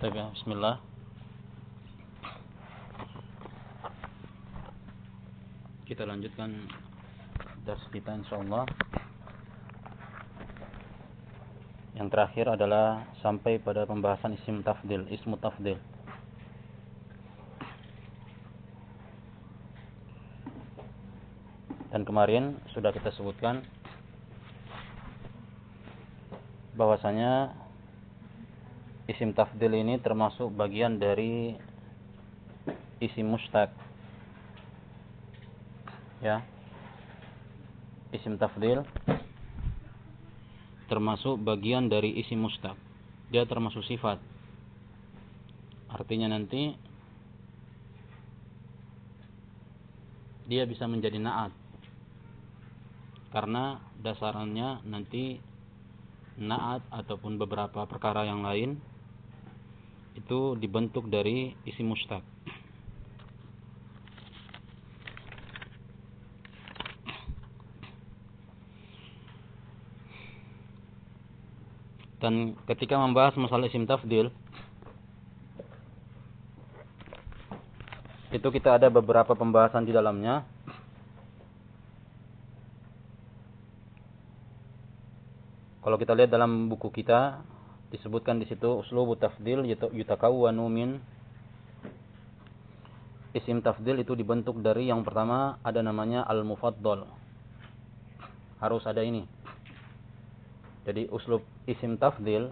Ya, bismillah. Kita lanjutkan dars kita insyaallah. Yang terakhir adalah sampai pada pembahasan isim tafdil, ismu tafdil. Dan kemarin sudah kita sebutkan bahwasanya isim tafdil ini termasuk bagian dari isim mustaq. Ya. Isim tafdil termasuk bagian dari isim mustaq. Dia termasuk sifat. Artinya nanti dia bisa menjadi naat. Karena dasarannya nanti naat ataupun beberapa perkara yang lain itu dibentuk dari isi mustaq. Dan ketika membahas masalah isim tafdil itu kita ada beberapa pembahasan di dalamnya. Kalau kita lihat dalam buku kita disebutkan di situ uslubu tafdil yutakawwanu min isim tafdil itu dibentuk dari yang pertama ada namanya al-mufaddal. Harus ada ini. Jadi uslub isim tafdil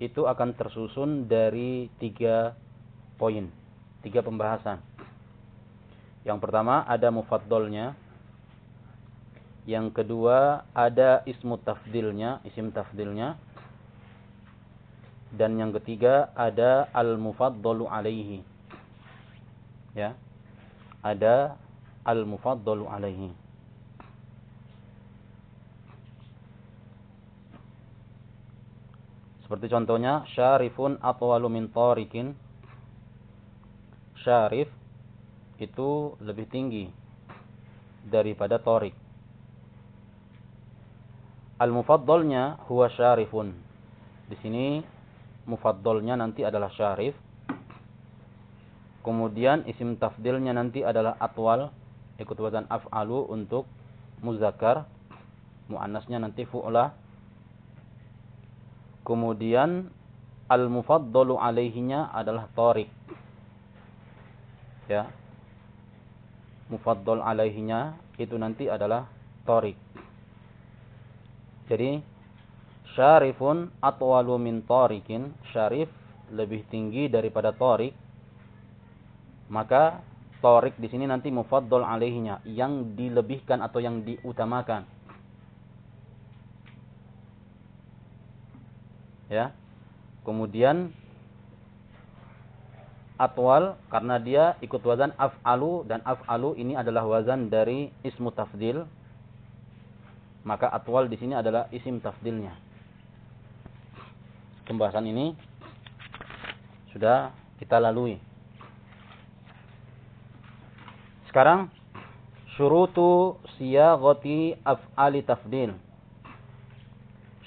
itu akan tersusun dari tiga poin, tiga pembahasan. Yang pertama ada mufaddalnya. Yang kedua ada ismu tafdilnya, isim tafdilnya dan yang ketiga ada al-mufaddalu alaihi. Ya. Ada al-mufaddalu alaihi. Seperti contohnya syarifun atwalu min tarikin. Syarif itu lebih tinggi daripada torik. Al-mufaddalnya huwa syarifun. Di sini mufaddalnya nanti adalah syarif. Kemudian isim tafdilnya nanti adalah atwal ikut wazan af'alu untuk muzakkar. Muannasnya nanti fu'lah. Kemudian al-mufaddalu alaihinya adalah tariq. Ya. Mufaddal alaihinya itu nanti adalah tariq. Jadi syarifun atwalu min tarikin syarif lebih tinggi daripada tarik maka tarik di sini nanti mufaddal alaihinya yang dilebihkan atau yang diutamakan. Ya. Kemudian atwal karena dia ikut wazan af'alu dan af'alu ini adalah wazan dari ismu tafdil maka atwal di sini adalah isim tafdilnya pembahasan ini sudah kita lalui. Sekarang syurutu siyaghati af'ali tafdil.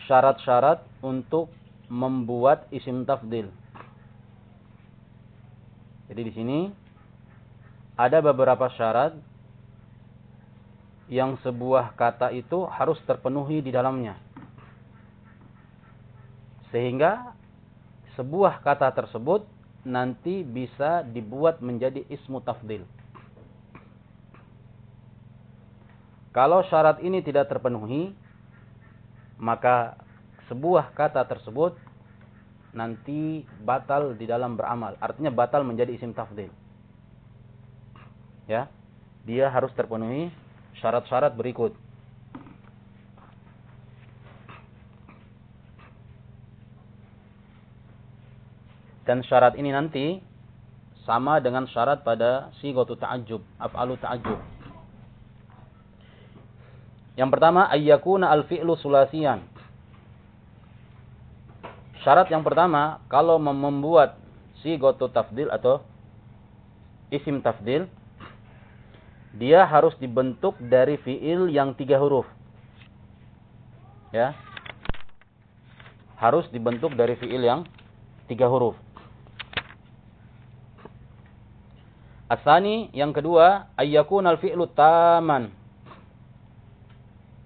Syarat-syarat untuk membuat isim tafdil. Jadi di sini ada beberapa syarat yang sebuah kata itu harus terpenuhi di dalamnya. Sehingga sebuah kata tersebut nanti bisa dibuat menjadi ismu tafdil. Kalau syarat ini tidak terpenuhi, maka sebuah kata tersebut nanti batal di dalam beramal. Artinya batal menjadi isim tafdil. Ya. Dia harus terpenuhi syarat-syarat berikut. Dan syarat ini nanti sama dengan syarat pada sigotu ta'ajub, af'alu ta'ajub. Yang pertama, ayyakuna al-fi'lu sulasian. Syarat yang pertama, kalau membuat sigotu tafdil atau isim tafdil, dia harus dibentuk dari fi'il yang tiga huruf. Ya. Harus dibentuk dari fi'il yang tiga huruf. Asani yang kedua ayyakun al-fi'lu taman.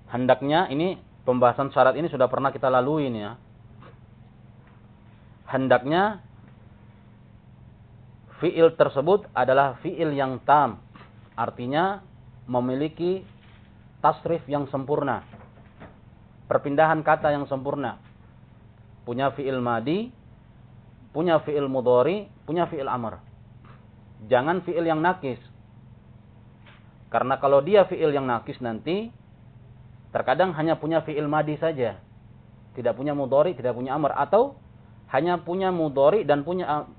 Hendaknya ini pembahasan syarat ini sudah pernah kita lalui ini ya. Hendaknya fi'il tersebut adalah fi'il yang tam. Artinya memiliki tasrif yang sempurna. Perpindahan kata yang sempurna. Punya fi'il madi, punya fi'il mudhari, punya fi'il amr. Jangan fi'il yang nakis. Karena kalau dia fi'il yang nakis nanti, terkadang hanya punya fi'il madi saja. Tidak punya mudhari, tidak punya amr. Atau hanya punya mudhari dan punya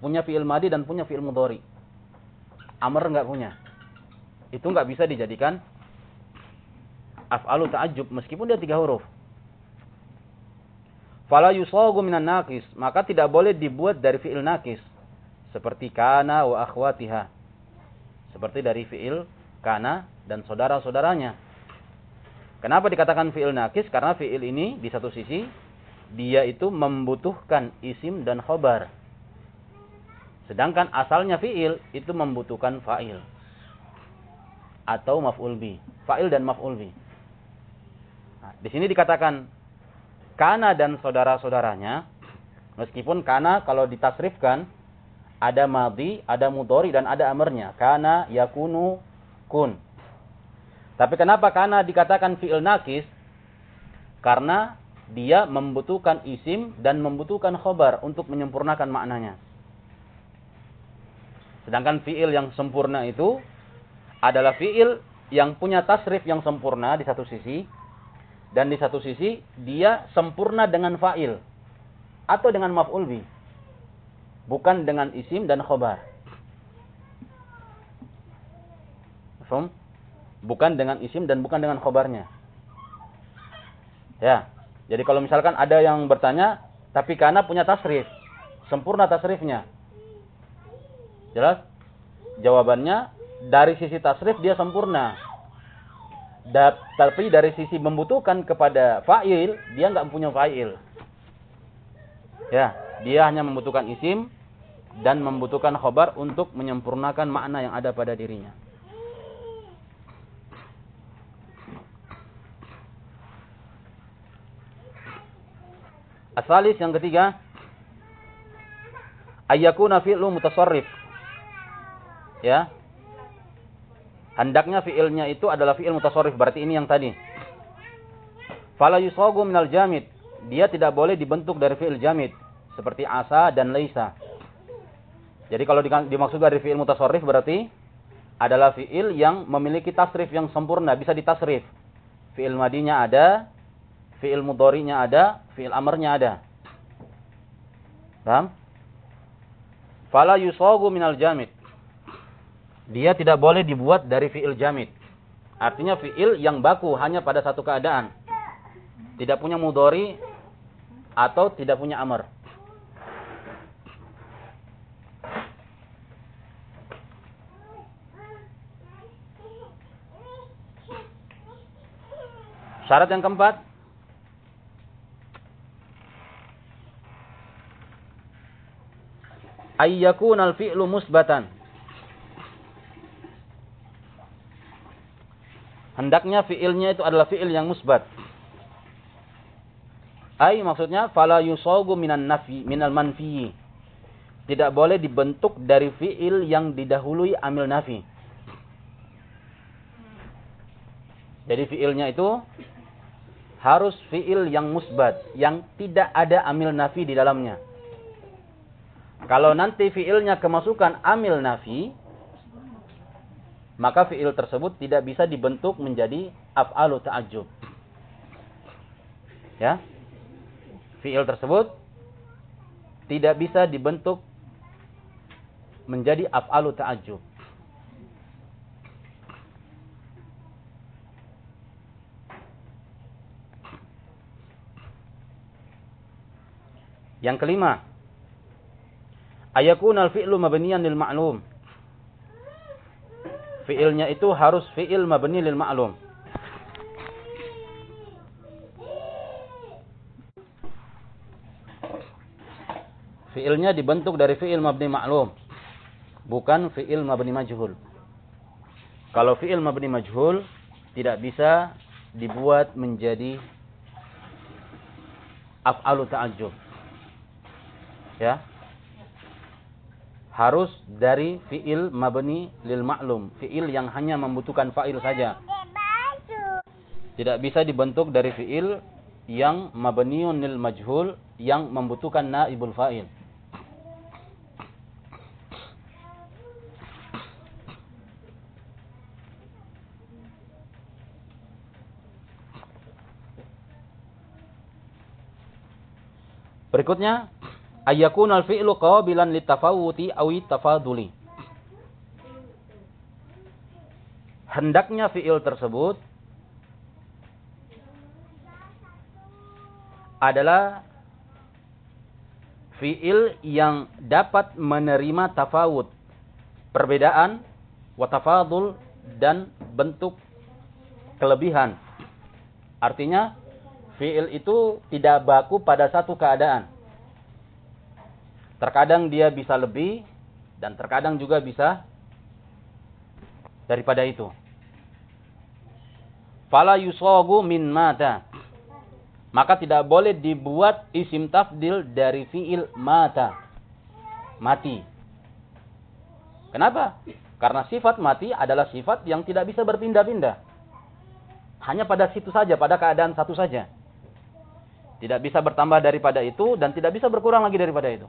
punya fi'il madi dan punya fi'il mudhari. Amr enggak punya. Itu enggak bisa dijadikan af'alu ta'ajjub meskipun dia tiga huruf. Fala yusagu minan nakis, maka tidak boleh dibuat dari fi'il nakis seperti kana wa akhwatiha. Seperti dari fi'il kana dan saudara-saudaranya. Kenapa dikatakan fi'il nakis? Karena fi'il ini di satu sisi dia itu membutuhkan isim dan khobar. Sedangkan asalnya fi'il itu membutuhkan fa'il. Atau maf'ul bi. Fa'il dan maf'ul bi. Nah, di sini dikatakan kana dan saudara-saudaranya. Meskipun kana kalau ditasrifkan ada madhi, ada mudhari dan ada amarnya. Kana yakunu kun. Tapi kenapa kana dikatakan fi'il nakis? Karena dia membutuhkan isim dan membutuhkan khobar untuk menyempurnakan maknanya. Sedangkan fi'il yang sempurna itu adalah fi'il yang punya tasrif yang sempurna di satu sisi. Dan di satu sisi dia sempurna dengan fa'il. Atau dengan maf'ul bih bukan dengan isim dan khobar. Bukan dengan isim dan bukan dengan khobarnya. Ya. Jadi kalau misalkan ada yang bertanya, tapi karena punya tasrif. Sempurna tasrifnya. Jelas? Jawabannya, dari sisi tasrif dia sempurna. Da, tapi dari sisi membutuhkan kepada fa'il, dia nggak punya fa'il. Ya, dia hanya membutuhkan isim dan membutuhkan khobar untuk menyempurnakan makna yang ada pada dirinya. Asalis yang ketiga, ayyakuna fi'lu mutasarrif. Ya. Hendaknya fi'ilnya itu adalah fi'il mutasarrif, berarti ini yang tadi. Fala yusagu minal jamid. Dia tidak boleh dibentuk dari fi'il jamid seperti asa dan laisa. Jadi kalau dimaksud dari fi'il mutasarrif berarti adalah fi'il yang memiliki tasrif yang sempurna, bisa ditasrif. Fi'il madinya ada, fi'il mudhari'nya ada, fi'il amarnya ada. Paham? Fala yusagu minal jamid. Dia tidak boleh dibuat dari fi'il jamid. Artinya fi'il yang baku hanya pada satu keadaan. Tidak punya mudhari atau tidak punya amar. Syarat yang keempat. Ayyakun al-fi'lu musbatan. Hendaknya fi'ilnya itu adalah fi'il yang musbat. Ay maksudnya fala yusagu minan nafi minal manfi. Tidak boleh dibentuk dari fi'il yang didahului amil nafi. Jadi fi'ilnya itu harus fiil yang musbat, yang tidak ada amil nafi di dalamnya. Kalau nanti fiilnya kemasukan amil nafi, maka fiil tersebut tidak bisa dibentuk menjadi af'alu ta'ajjub. Ya. Fiil tersebut tidak bisa dibentuk menjadi af'alu ta'ajjub. Yang kelima, ayakun al-fi'lu mabniyan lil ma'lum. Fi'ilnya itu harus fi'il mabni lil ma'lum. fiilnya dibentuk dari fiil mabni maklum. Bukan fiil mabni majhul. Kalau fiil mabni majhul tidak bisa dibuat menjadi af'alu ta'ajjub. Ya. Harus dari fiil mabni lil ma'lum, fiil yang hanya membutuhkan fa'il saja. Tidak bisa dibentuk dari fiil yang mabniun lil majhul yang membutuhkan naibul fa'il. Berikutnya, ayyakun al-fi'lu qabilan litafawuti awi tafaduli. Hendaknya fi'il tersebut adalah fi'il yang dapat menerima tafawud, perbedaan, watafadul, dan bentuk kelebihan. Artinya, fiil itu tidak baku pada satu keadaan. Terkadang dia bisa lebih dan terkadang juga bisa daripada itu. Fala yusogu min mata. Maka tidak boleh dibuat isim tafdil dari fiil mata. Mati. Kenapa? Karena sifat mati adalah sifat yang tidak bisa berpindah-pindah. Hanya pada situ saja, pada keadaan satu saja. Tidak bisa bertambah daripada itu dan tidak bisa berkurang lagi daripada itu.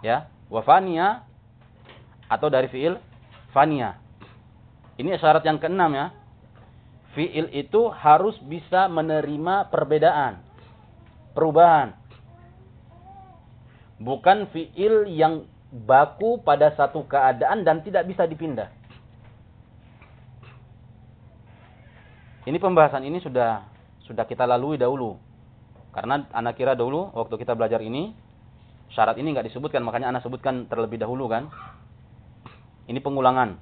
Ya, wafania atau dari fiil fania. Ini syarat yang keenam ya. Fiil itu harus bisa menerima perbedaan, perubahan. Bukan fiil yang baku pada satu keadaan dan tidak bisa dipindah. Ini pembahasan ini sudah sudah kita lalui dahulu. Karena anak kira dahulu waktu kita belajar ini syarat ini nggak disebutkan, makanya anak sebutkan terlebih dahulu kan. Ini pengulangan.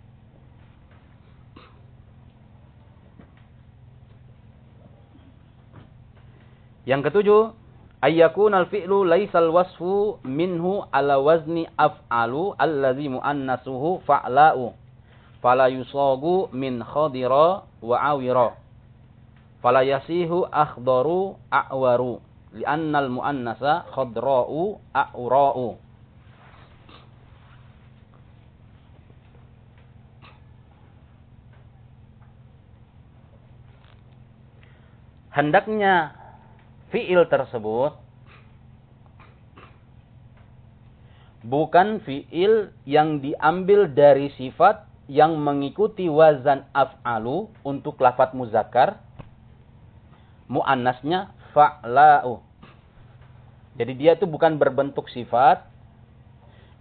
Yang ketujuh, ayyakun al-fi'lu laisal wasfu minhu ala wazni af'alu allazi muannasuhu fa'la'u fala yusagu min khadira wa awira fala yasihu akhdaru a'waru li'annal muannasa khadra'u a'ra'u. Hendaknya fiil tersebut bukan fiil yang diambil dari sifat yang mengikuti wazan af'alu untuk lafat muzakkar muannasnya fa'la'u. Jadi dia itu bukan berbentuk sifat.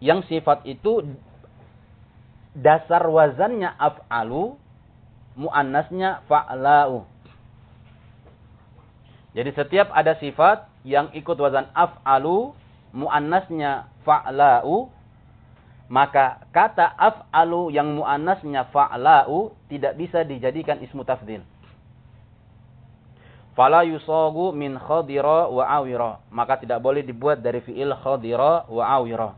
Yang sifat itu dasar wazannya af'alu, muannasnya fa'la'u. Jadi setiap ada sifat yang ikut wazan af'alu, muannasnya fa'la'u, maka kata af'alu yang muannasnya fa'la'u tidak bisa dijadikan ismu tafdil. Fala yusagu min khadira wa awira. Maka tidak boleh dibuat dari fi'il khadira wa awira.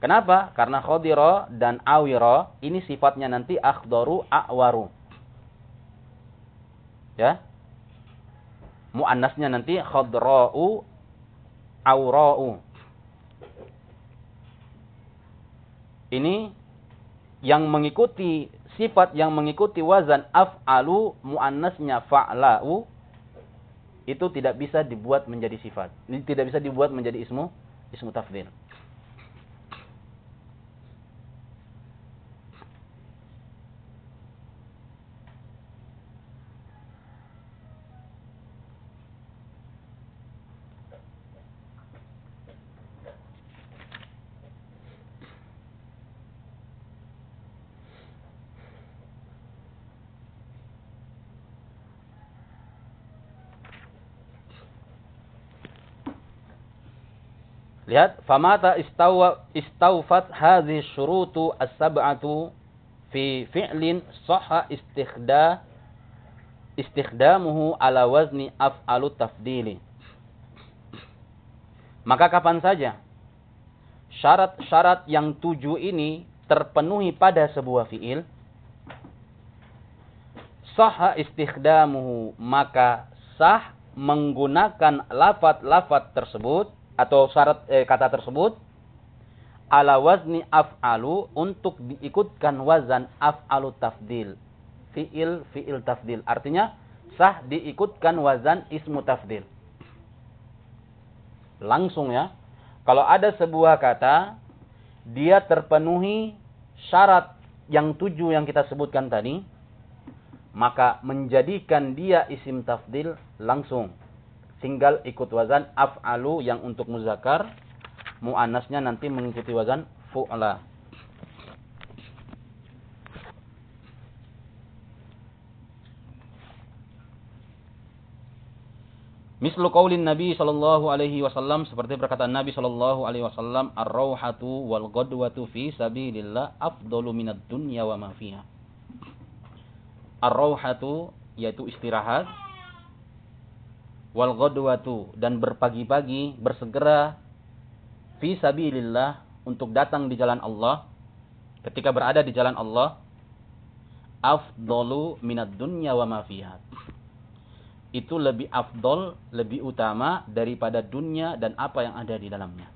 Kenapa? Karena khadira dan awira ini sifatnya nanti akhdaru a'waru. Ya. Muannasnya nanti khadra'u awra'u. Ini yang mengikuti sifat yang mengikuti wazan af'alu muannasnya fa'la'u itu tidak bisa dibuat menjadi sifat. Tidak bisa dibuat menjadi ismu ismu tafdhil. Lihat, famata istawa istaufat hadhi syurutu as-sab'atu fi fi'lin sahha istikhda istikhdamuhu ala wazni af'alu tafdili. Maka kapan saja syarat-syarat yang tujuh ini terpenuhi pada sebuah fiil, sah istikhdamuhu, maka sah menggunakan lafat-lafat tersebut atau syarat eh, kata tersebut ala wazni af'alu untuk diikutkan wazan af'alu tafdil. Fi'il fi'il tafdil. Artinya sah diikutkan wazan ismu tafdil. Langsung ya. Kalau ada sebuah kata dia terpenuhi syarat yang tujuh yang kita sebutkan tadi, maka menjadikan dia isim tafdil langsung. Tinggal ikut wazan af'alu yang untuk muzakkar muannasnya nanti mengikuti wazan fu'la. Mislu qaulin Nabi sallallahu alaihi wasallam seperti perkataan Nabi sallallahu alaihi wasallam ar-rauhatu wal ghadwatu fi sabilillah afdalu minad dunya wa ma fiha. Ar-rauhatu yaitu istirahat wal ghadwatu dan berpagi-pagi bersegera fi sabilillah untuk datang di jalan Allah ketika berada di jalan Allah afdalu minad dunya wa ma fiha itu lebih afdol, lebih utama daripada dunia dan apa yang ada di dalamnya.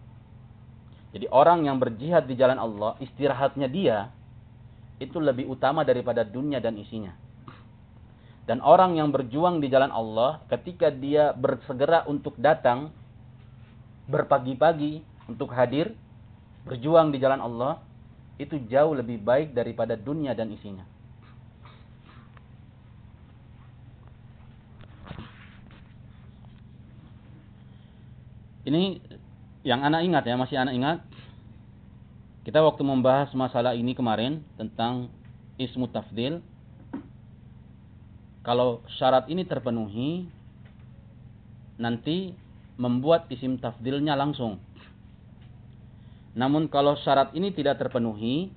Jadi orang yang berjihad di jalan Allah, istirahatnya dia itu lebih utama daripada dunia dan isinya. Dan orang yang berjuang di jalan Allah, ketika dia bersegera untuk datang, berpagi-pagi, untuk hadir berjuang di jalan Allah itu jauh lebih baik daripada dunia dan isinya. Ini yang anak ingat ya, masih anak ingat. Kita waktu membahas masalah ini kemarin tentang ismu tafdil. Kalau syarat ini terpenuhi, nanti membuat isim tafdilnya langsung. Namun kalau syarat ini tidak terpenuhi,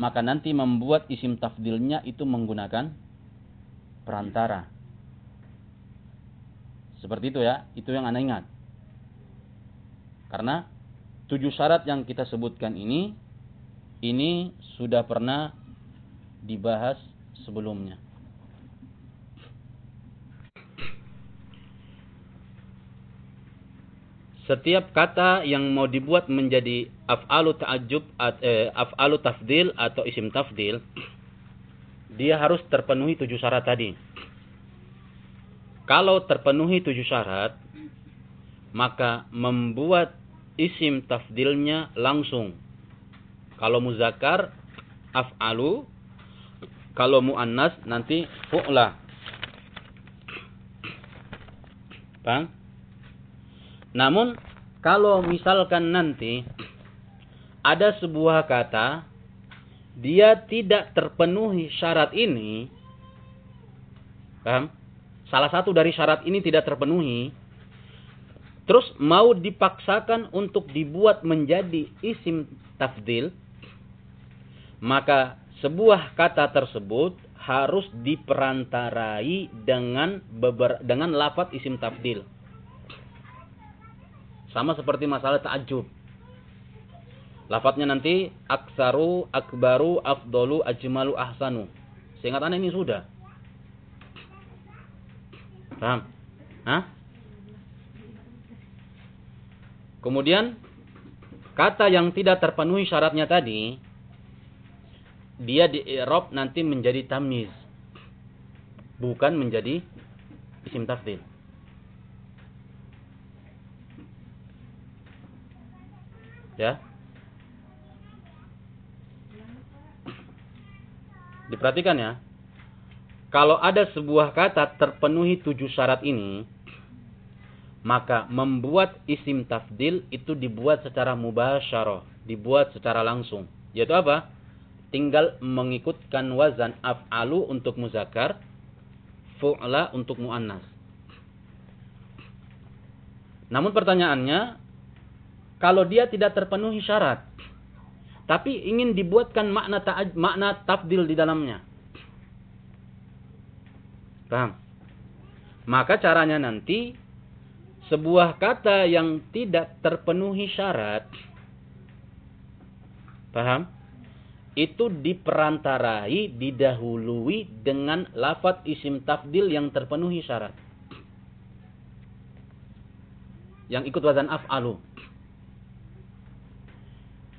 maka nanti membuat isim tafdilnya itu menggunakan perantara. Seperti itu ya, itu yang anda ingat. Karena tujuh syarat yang kita sebutkan ini, ini sudah pernah dibahas sebelumnya. Setiap kata yang mau dibuat menjadi af'alu ta'ajjub eh, af'alu tafdil atau isim tafdil dia harus terpenuhi tujuh syarat tadi. Kalau terpenuhi tujuh syarat maka membuat isim tafdilnya langsung. Kalau muzakkar af'alu kalau muannas nanti fu'la. Bang? Namun kalau misalkan nanti ada sebuah kata dia tidak terpenuhi syarat ini, paham? Salah satu dari syarat ini tidak terpenuhi, terus mau dipaksakan untuk dibuat menjadi isim tafdil, maka sebuah kata tersebut harus diperantarai dengan beber, dengan lafat isim tafdil. Sama seperti masalah ta'ajub. Lafadznya nanti aksaru, akbaru, afdolu, ajmalu, ahsanu. Seingat anda ini sudah. Paham? Hah? Kemudian kata yang tidak terpenuhi syaratnya tadi dia di i'rab nanti menjadi tamiz bukan menjadi isim tafdil. Ya. Diperhatikan ya. Kalau ada sebuah kata terpenuhi tujuh syarat ini, maka membuat isim tafdil itu dibuat secara mubasyarah, dibuat secara langsung. Yaitu apa? Tinggal mengikutkan wazan af'alu untuk muzakkar, fu'la untuk muannas. Namun pertanyaannya, kalau dia tidak terpenuhi syarat. Tapi ingin dibuatkan makna ta makna tafdil di dalamnya. Paham? Maka caranya nanti sebuah kata yang tidak terpenuhi syarat paham itu diperantarai didahului dengan lafat isim tafdil yang terpenuhi syarat yang ikut wazan af'alu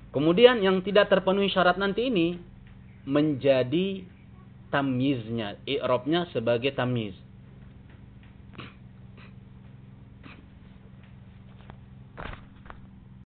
kemudian yang tidak terpenuhi syarat nanti ini menjadi tamyiznya i'rabnya sebagai tamyiz